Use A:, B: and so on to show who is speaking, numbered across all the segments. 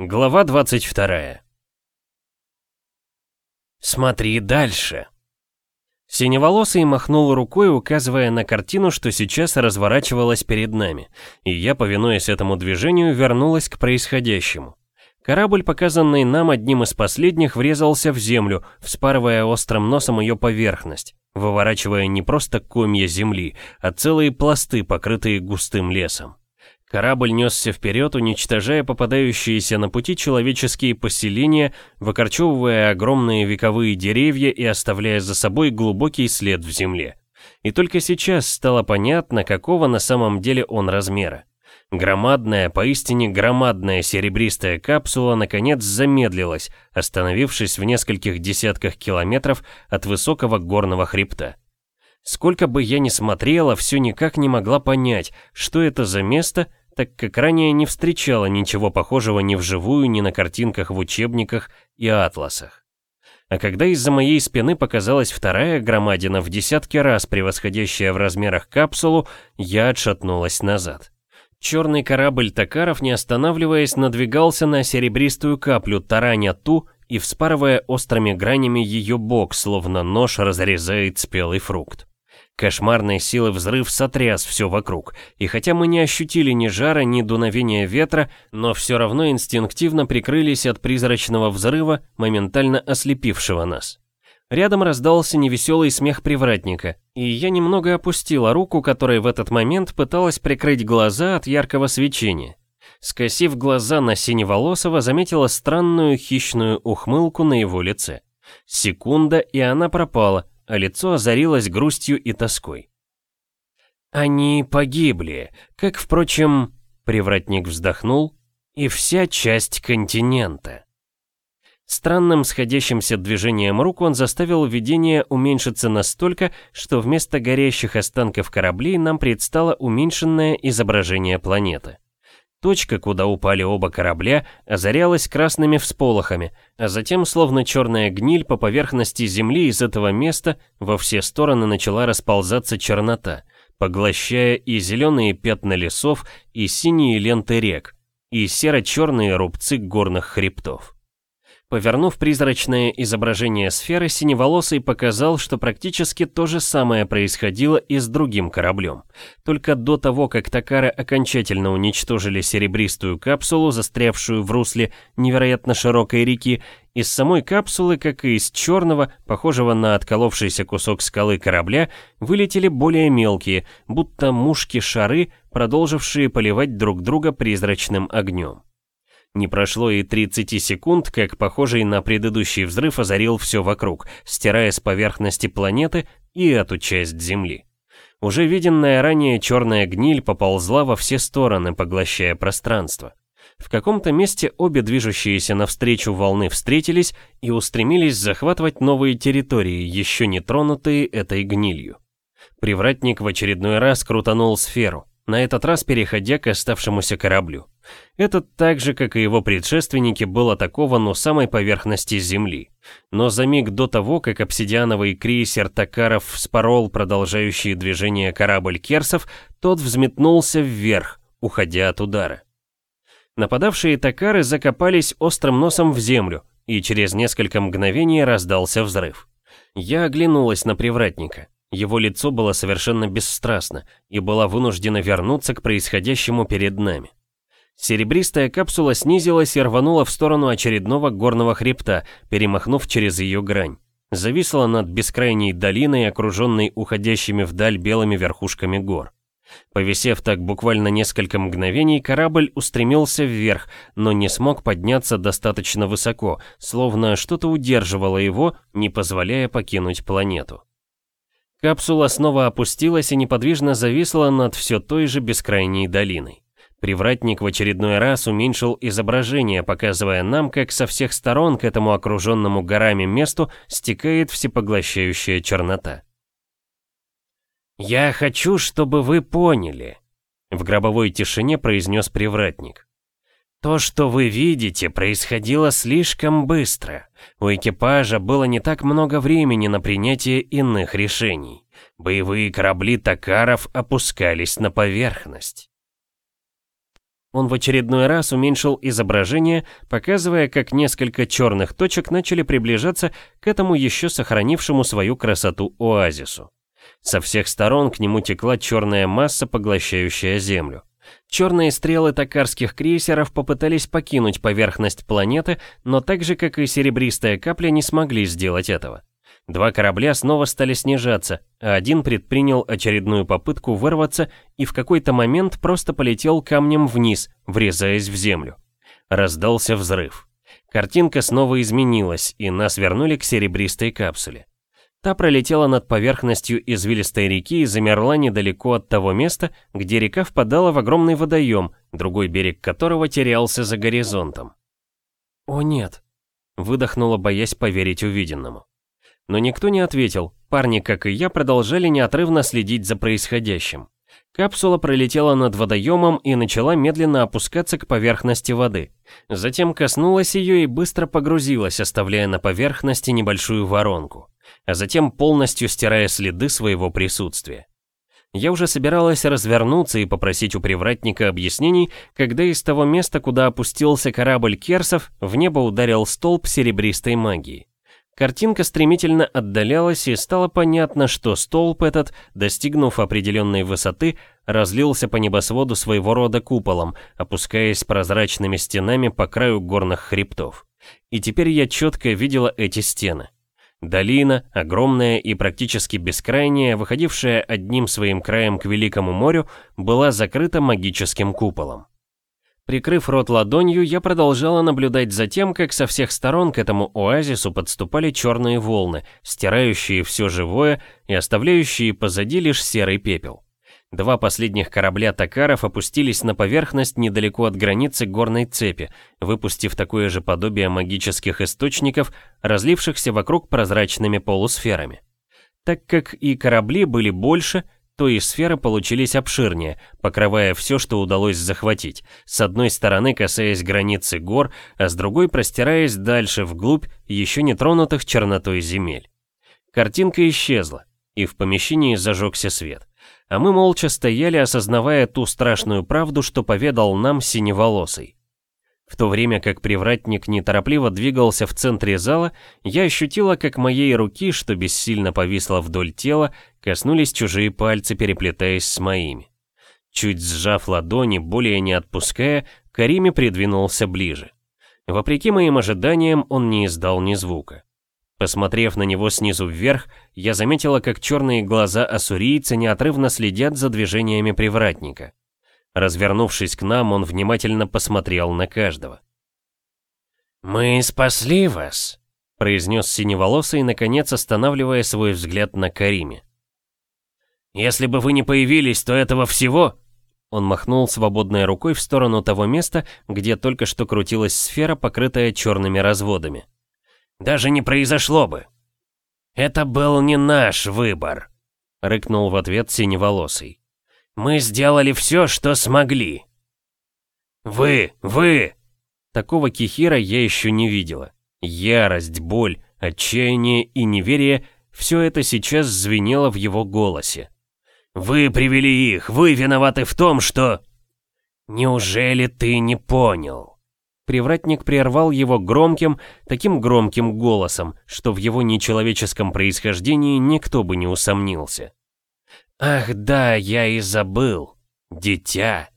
A: Глава 22 «Смотри дальше!» Синеволосый махнул рукой, указывая на картину, что сейчас разворачивалась перед нами, и я, повинуясь этому движению, вернулась к происходящему. Корабль, показанный нам одним из последних, врезался в землю, вспарывая острым носом ее поверхность, выворачивая не просто комья земли, а целые пласты, покрытые густым лесом. Корабль несся вперед, уничтожая попадающиеся на пути человеческие поселения, выкорчевывая огромные вековые деревья и оставляя за собой глубокий след в земле. И только сейчас стало понятно, какого на самом деле он размера. Громадная, поистине громадная серебристая капсула наконец замедлилась, остановившись в нескольких десятках километров от высокого горного хребта. Сколько бы я ни смотрела, все никак не могла понять, что это за место так как ранее не встречала ничего похожего ни вживую, ни на картинках в учебниках и атласах. А когда из-за моей спины показалась вторая громадина в десятки раз превосходящая в размерах капсулу, я отшатнулась назад. Черный корабль Токаров, не останавливаясь, надвигался на серебристую каплю, тараня ту и вспарывая острыми гранями ее бок, словно нож разрезает спелый фрукт. Кошмарной силы взрыв сотряс все вокруг, и хотя мы не ощутили ни жара, ни дуновения ветра, но все равно инстинктивно прикрылись от призрачного взрыва, моментально ослепившего нас. Рядом раздался невеселый смех привратника, и я немного опустила руку, которая в этот момент пыталась прикрыть глаза от яркого свечения. Скосив глаза на Синеволосого, заметила странную хищную ухмылку на его лице. Секунда, и она пропала, а лицо озарилось грустью и тоской. «Они погибли, как, впрочем...» — привратник вздохнул, «и вся часть континента». Странным сходящимся движением рук он заставил видение уменьшиться настолько, что вместо горящих останков кораблей нам предстало уменьшенное изображение планеты. Точка, куда упали оба корабля, озарялась красными всполохами, а затем, словно черная гниль, по поверхности Земли из этого места во все стороны начала расползаться чернота, поглощая и зеленые пятна лесов, и синие ленты рек, и серо-черные рубцы горных хребтов. Повернув призрачное изображение сферы, Синеволосый показал, что практически то же самое происходило и с другим кораблем. Только до того, как Такара окончательно уничтожили серебристую капсулу, застрявшую в русле невероятно широкой реки, из самой капсулы, как и из черного, похожего на отколовшийся кусок скалы корабля, вылетели более мелкие, будто мушки-шары, продолжившие поливать друг друга призрачным огнем. Не прошло и 30 секунд, как похожий на предыдущий взрыв озарил все вокруг, стирая с поверхности планеты и эту часть Земли. Уже виденная ранее черная гниль поползла во все стороны, поглощая пространство. В каком-то месте обе движущиеся навстречу волны встретились и устремились захватывать новые территории, еще не тронутые этой гнилью. Привратник в очередной раз крутанул сферу на этот раз переходя к оставшемуся кораблю. Этот так же, как и его предшественники, был атакован у самой поверхности Земли. Но за миг до того, как обсидиановый крейсер Токаров вспорол продолжающие движение корабль Керсов, тот взметнулся вверх, уходя от удара. Нападавшие Токары закопались острым носом в землю, и через несколько мгновений раздался взрыв. Я оглянулась на привратника. Его лицо было совершенно бесстрастно и была вынуждена вернуться к происходящему перед нами. Серебристая капсула снизилась и рванула в сторону очередного горного хребта, перемахнув через ее грань. Зависла над бескрайней долиной, окруженной уходящими вдаль белыми верхушками гор. Повисев так буквально несколько мгновений, корабль устремился вверх, но не смог подняться достаточно высоко, словно что-то удерживало его, не позволяя покинуть планету. Капсула снова опустилась и неподвижно зависла над все той же бескрайней долиной. Привратник в очередной раз уменьшил изображение, показывая нам, как со всех сторон к этому окруженному горами месту стекает всепоглощающая чернота. «Я хочу, чтобы вы поняли», — в гробовой тишине произнес привратник. То, что вы видите, происходило слишком быстро. У экипажа было не так много времени на принятие иных решений. Боевые корабли Токаров опускались на поверхность. Он в очередной раз уменьшил изображение, показывая, как несколько черных точек начали приближаться к этому еще сохранившему свою красоту оазису. Со всех сторон к нему текла черная масса, поглощающая Землю. Черные стрелы токарских крейсеров попытались покинуть поверхность планеты, но так же, как и серебристая капля, не смогли сделать этого. Два корабля снова стали снижаться, а один предпринял очередную попытку вырваться и в какой-то момент просто полетел камнем вниз, врезаясь в землю. Раздался взрыв. Картинка снова изменилась, и нас вернули к серебристой капсуле. Та пролетела над поверхностью извилистой реки и замерла недалеко от того места, где река впадала в огромный водоем, другой берег которого терялся за горизонтом. «О нет!» — выдохнула, боясь поверить увиденному. Но никто не ответил, парни, как и я, продолжали неотрывно следить за происходящим. Капсула пролетела над водоемом и начала медленно опускаться к поверхности воды. Затем коснулась ее и быстро погрузилась, оставляя на поверхности небольшую воронку. А затем полностью стирая следы своего присутствия. Я уже собиралась развернуться и попросить у привратника объяснений, когда из того места, куда опустился корабль Керсов, в небо ударил столб серебристой магии. Картинка стремительно отдалялась, и стало понятно, что столб этот, достигнув определенной высоты, разлился по небосводу своего рода куполом, опускаясь прозрачными стенами по краю горных хребтов. И теперь я четко видела эти стены. Долина, огромная и практически бескрайняя, выходившая одним своим краем к Великому морю, была закрыта магическим куполом. Прикрыв рот ладонью, я продолжала наблюдать за тем, как со всех сторон к этому оазису подступали черные волны, стирающие все живое и оставляющие позади лишь серый пепел. Два последних корабля Токаров опустились на поверхность недалеко от границы горной цепи, выпустив такое же подобие магических источников, разлившихся вокруг прозрачными полусферами. Так как и корабли были больше, то и сферы получились обширнее, покрывая все, что удалось захватить, с одной стороны касаясь границы гор, а с другой простираясь дальше вглубь еще не тронутых чернотой земель. Картинка исчезла, и в помещении зажегся свет. А мы молча стояли, осознавая ту страшную правду, что поведал нам синеволосый. В то время как привратник неторопливо двигался в центре зала, я ощутила, как моей руки, что бессильно повисла вдоль тела, коснулись чужие пальцы, переплетаясь с моими. Чуть сжав ладони, более не отпуская, Кариме придвинулся ближе. Вопреки моим ожиданиям, он не издал ни звука. Посмотрев на него снизу вверх, я заметила, как черные глаза ассурийца неотрывно следят за движениями привратника. Развернувшись к нам, он внимательно посмотрел на каждого. «Мы спасли вас», — произнес синеволосый, наконец останавливая свой взгляд на Кариме. «Если бы вы не появились, то этого всего...» Он махнул свободной рукой в сторону того места, где только что крутилась сфера, покрытая черными разводами. «Даже не произошло бы!» «Это был не наш выбор», — рыкнул в ответ синеволосый. Мы сделали все, что смогли. Вы, вы! Такого кихира я еще не видела. Ярость, боль, отчаяние и неверие — все это сейчас звенело в его голосе. «Вы привели их, вы виноваты в том, что...» «Неужели ты не понял?» Привратник прервал его громким, таким громким голосом, что в его нечеловеческом происхождении никто бы не усомнился. «Ах да, я и забыл. Дитя!»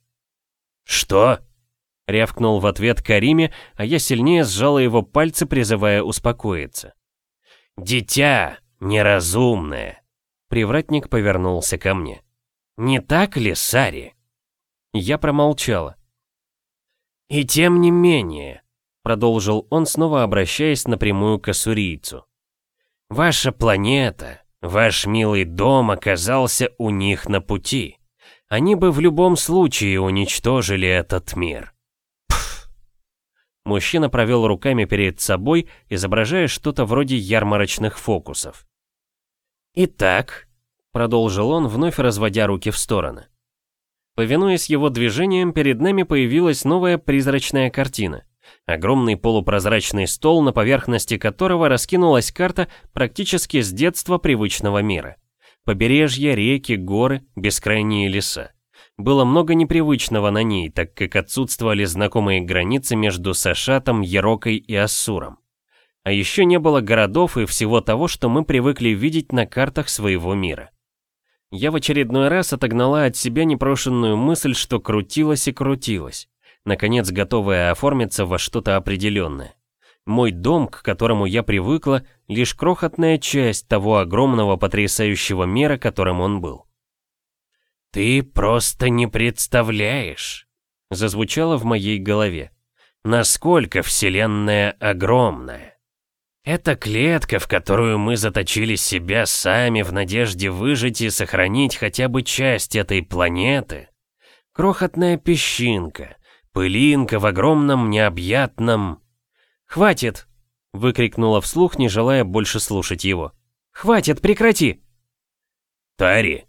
A: «Что?» — рявкнул в ответ Кариме, а я сильнее сжала его пальцы, призывая успокоиться. «Дитя! Неразумное!» Привратник повернулся ко мне. «Не так ли, Сари?» Я промолчала. «И тем не менее», — продолжил он, снова обращаясь напрямую к ассурийцу. «Ваша планета, Ваш милый дом оказался у них на пути. Они бы в любом случае уничтожили этот мир. Пф. Мужчина провел руками перед собой, изображая что-то вроде ярмарочных фокусов. «Итак», — продолжил он, вновь разводя руки в стороны. Повинуясь его движениям, перед нами появилась новая призрачная картина. Огромный полупрозрачный стол, на поверхности которого раскинулась карта практически с детства привычного мира. Побережье, реки, горы, бескрайние леса. Было много непривычного на ней, так как отсутствовали знакомые границы между Сашатом, Ерокой и Ассуром. А еще не было городов и всего того, что мы привыкли видеть на картах своего мира. Я в очередной раз отогнала от себя непрошенную мысль, что крутилась и крутилась, наконец готовая оформиться во что-то определенное. Мой дом, к которому я привыкла, лишь крохотная часть того огромного потрясающего мира, которым он был. «Ты просто не представляешь», — зазвучало в моей голове, «насколько Вселенная огромная. Это клетка, в которую мы заточили себя сами в надежде выжить и сохранить хотя бы часть этой планеты. Крохотная песчинка, пылинка в огромном необъятном...» «Хватит!» — выкрикнула вслух, не желая больше слушать его. «Хватит, прекрати!» «Тари!»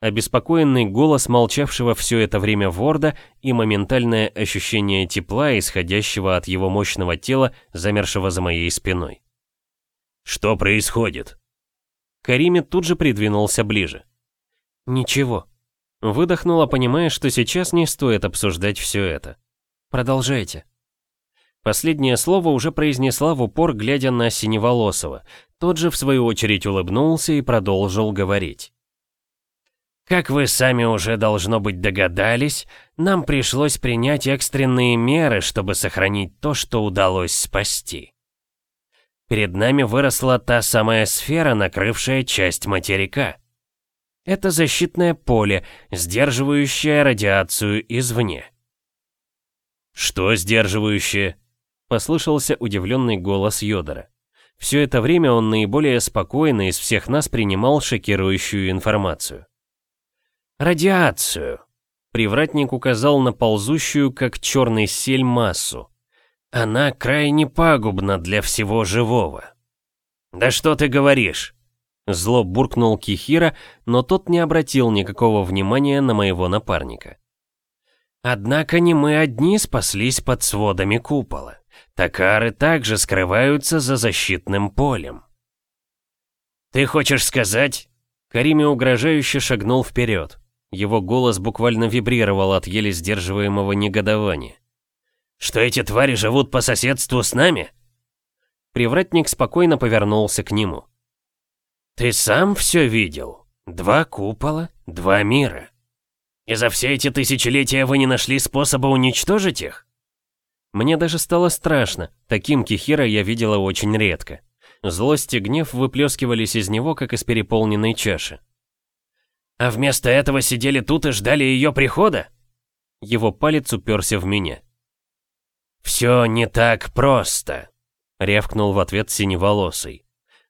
A: Обеспокоенный голос молчавшего все это время Ворда и моментальное ощущение тепла, исходящего от его мощного тела, замершего за моей спиной. «Что происходит?» Кариме тут же придвинулся ближе. «Ничего». Выдохнула, понимая, что сейчас не стоит обсуждать все это. «Продолжайте». Последнее слово уже произнесла в упор, глядя на Синеволосого. Тот же, в свою очередь, улыбнулся и продолжил говорить. Как вы сами уже должно быть догадались, нам пришлось принять экстренные меры, чтобы сохранить то, что удалось спасти. Перед нами выросла та самая сфера, накрывшая часть материка. Это защитное поле, сдерживающее радиацию извне. «Что сдерживающее?» — послышался удивленный голос Йодора. Все это время он наиболее спокойно из всех нас принимал шокирующую информацию. «Радиацию!» Привратник указал на ползущую, как черный сель, массу. «Она крайне пагубна для всего живого». «Да что ты говоришь?» Зло буркнул Кихира, но тот не обратил никакого внимания на моего напарника. Однако не мы одни спаслись под сводами купола. Такары также скрываются за защитным полем. «Ты хочешь сказать?» Карими угрожающе шагнул вперед. Его голос буквально вибрировал от еле сдерживаемого негодования. «Что эти твари живут по соседству с нами?» Привратник спокойно повернулся к нему. «Ты сам все видел? Два купола, два мира. И за все эти тысячелетия вы не нашли способа уничтожить их?» Мне даже стало страшно, таким Кихира я видела очень редко. Злость и гнев выплескивались из него, как из переполненной чаши. А вместо этого сидели тут и ждали ее прихода? Его палец уперся в меня. «Все не так просто», — рявкнул в ответ синеволосый.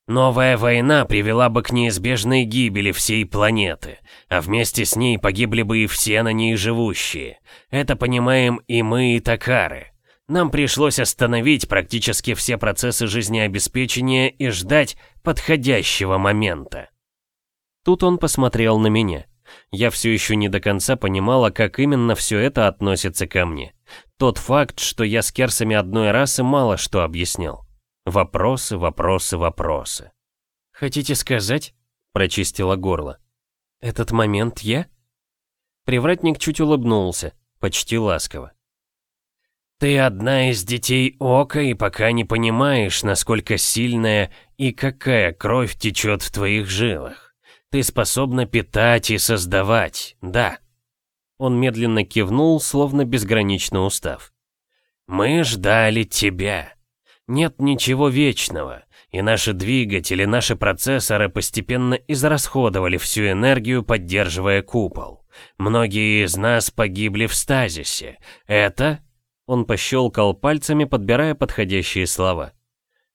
A: «Новая война привела бы к неизбежной гибели всей планеты, а вместе с ней погибли бы и все на ней живущие. Это понимаем и мы, и Такары. Нам пришлось остановить практически все процессы жизнеобеспечения и ждать подходящего момента. Тут он посмотрел на меня. Я все еще не до конца понимала, как именно все это относится ко мне. Тот факт, что я с керсами одной расы, мало что объяснял. Вопросы, вопросы, вопросы. «Хотите сказать?» — прочистила горло. «Этот момент я?» Привратник чуть улыбнулся, почти ласково. «Ты одна из детей Ока и пока не понимаешь, насколько сильная и какая кровь течет в твоих жилах. Ты способна питать и создавать, да. Он медленно кивнул, словно безгранично устав. Мы ждали тебя. Нет ничего вечного, и наши двигатели, наши процессоры постепенно израсходовали всю энергию, поддерживая купол. Многие из нас погибли в стазисе. Это... Он пощелкал пальцами, подбирая подходящие слова.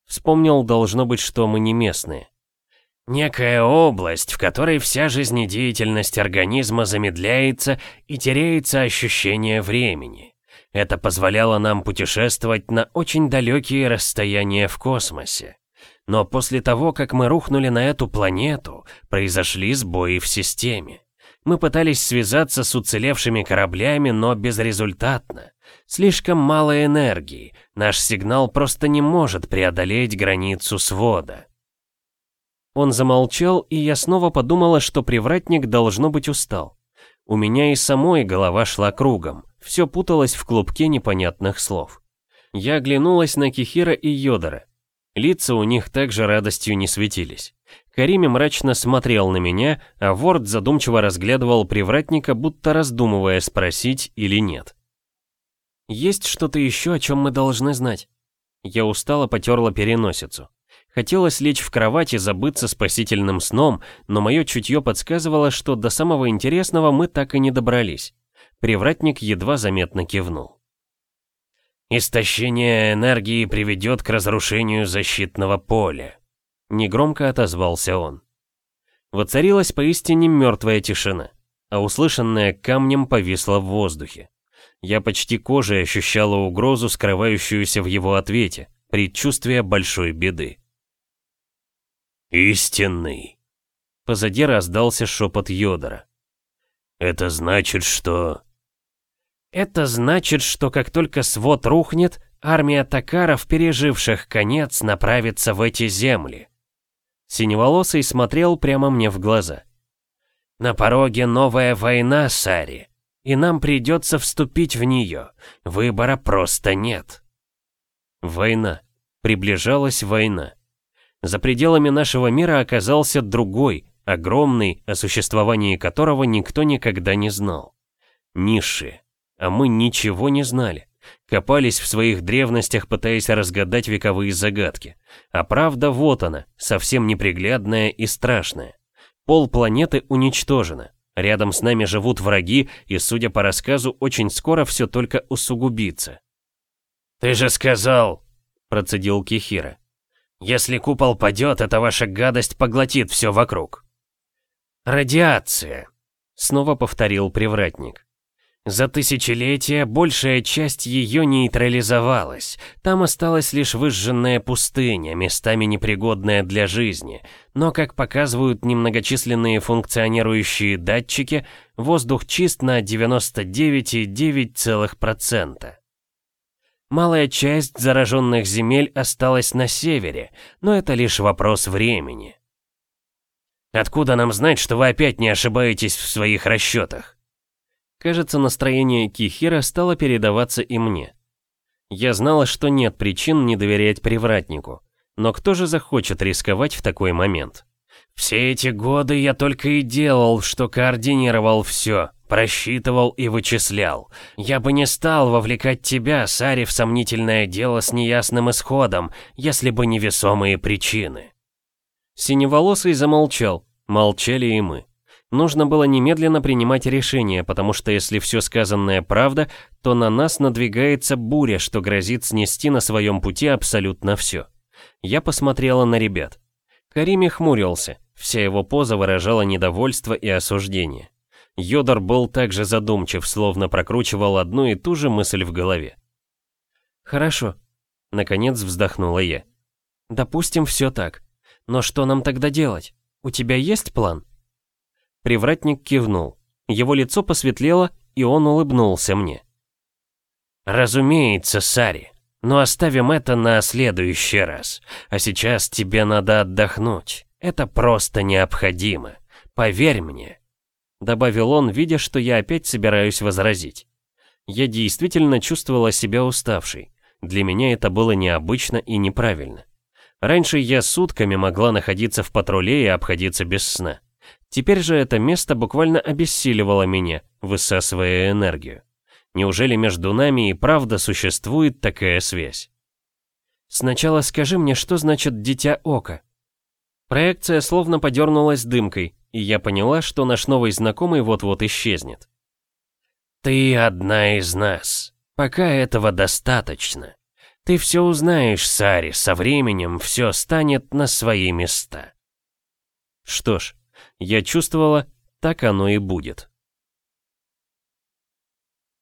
A: Вспомнил, должно быть, что мы не местные. Некая область, в которой вся жизнедеятельность организма замедляется и теряется ощущение времени. Это позволяло нам путешествовать на очень далекие расстояния в космосе. Но после того, как мы рухнули на эту планету, произошли сбои в системе. Мы пытались связаться с уцелевшими кораблями, но безрезультатно. Слишком мало энергии, наш сигнал просто не может преодолеть границу свода. Он замолчал, и я снова подумала, что привратник должно быть устал. У меня и самой голова шла кругом, все путалось в клубке непонятных слов. Я оглянулась на Кихира и Йодора. Лица у них также радостью не светились. Карими мрачно смотрел на меня, а Ворд задумчиво разглядывал привратника, будто раздумывая, спросить или нет. «Есть что-то еще, о чем мы должны знать?» Я устало потерла переносицу. Хотелось лечь в кровать и забыться спасительным сном, но мое чутье подсказывало, что до самого интересного мы так и не добрались. Привратник едва заметно кивнул. «Истощение энергии приведет к разрушению защитного поля», — негромко отозвался он. Воцарилась поистине мертвая тишина, а услышанное камнем повисло в воздухе. Я почти кожей ощущала угрозу, скрывающуюся в его ответе, предчувствие большой беды. «Истинный!» Позади раздался шепот Йодора. «Это значит, что...» «Это значит, что как только свод рухнет, армия Такаров, переживших конец, направится в эти земли». Синеволосый смотрел прямо мне в глаза. «На пороге новая война, Сари и нам придется вступить в нее. Выбора просто нет. Война. Приближалась война. За пределами нашего мира оказался другой, огромный, о существовании которого никто никогда не знал. Низшие. А мы ничего не знали. Копались в своих древностях, пытаясь разгадать вековые загадки. А правда вот она, совсем неприглядная и страшная. Пол планеты уничтожена. Рядом с нами живут враги, и, судя по рассказу, очень скоро все только усугубится. «Ты же сказал!» – процедил Кихира. «Если купол падет, эта ваша гадость поглотит все вокруг». «Радиация», — снова повторил привратник. За тысячелетия большая часть ее нейтрализовалась. Там осталась лишь выжженная пустыня, местами непригодная для жизни. Но, как показывают немногочисленные функционирующие датчики, воздух чист на 99,9%. Малая часть зараженных земель осталась на севере, но это лишь вопрос времени. Откуда нам знать, что вы опять не ошибаетесь в своих расчетах? Кажется, настроение Кихира стало передаваться и мне. Я знала, что нет причин не доверять привратнику. Но кто же захочет рисковать в такой момент? Все эти годы я только и делал, что координировал все, просчитывал и вычислял. Я бы не стал вовлекать тебя, Сари, в сомнительное дело с неясным исходом, если бы не весомые причины. Синеволосый замолчал, молчали и мы. Нужно было немедленно принимать решение, потому что если все сказанное правда, то на нас надвигается буря, что грозит снести на своем пути абсолютно все. Я посмотрела на ребят. Карими хмурился, вся его поза выражала недовольство и осуждение. Йодор был также задумчив, словно прокручивал одну и ту же мысль в голове. «Хорошо», — наконец вздохнула я. «Допустим, все так. Но что нам тогда делать? У тебя есть план?» Привратник кивнул. Его лицо посветлело, и он улыбнулся мне. «Разумеется, Сари, но оставим это на следующий раз. А сейчас тебе надо отдохнуть. Это просто необходимо. Поверь мне», — добавил он, видя, что я опять собираюсь возразить. Я действительно чувствовала себя уставшей. Для меня это было необычно и неправильно. Раньше я сутками могла находиться в патруле и обходиться без сна. Теперь же это место буквально обессиливало меня, высасывая энергию. Неужели между нами и правда существует такая связь? Сначала скажи мне, что значит «дитя ока»? Проекция словно подернулась дымкой, и я поняла, что наш новый знакомый вот-вот исчезнет. «Ты одна из нас. Пока этого достаточно. Ты все узнаешь, Сари, со временем все станет на свои места». Что ж, я чувствовала, так оно и будет.